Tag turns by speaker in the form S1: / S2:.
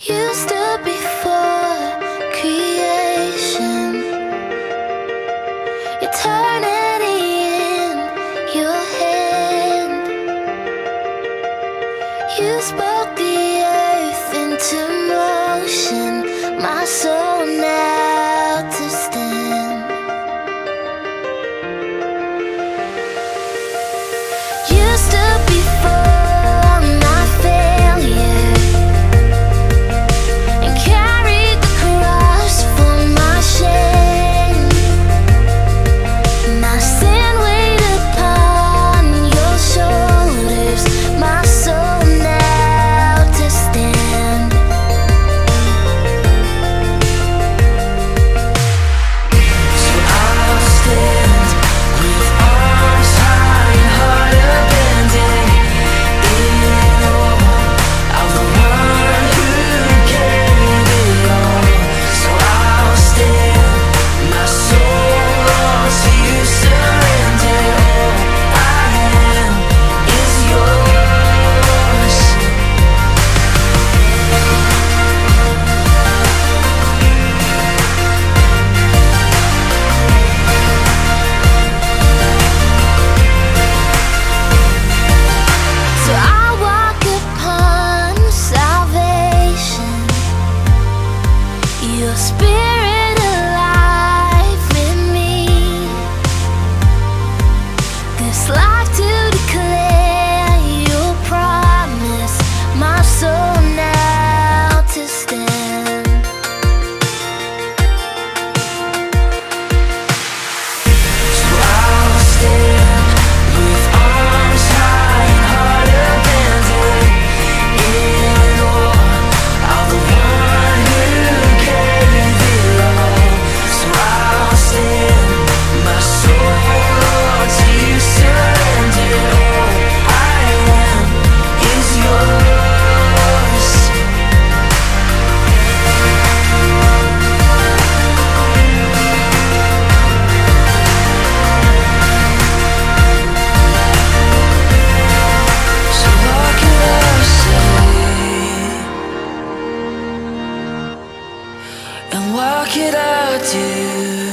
S1: You to before creation. Eternity in your hand. You spoke the earth into motion, my soul. Slide. and walk
S2: it out, you.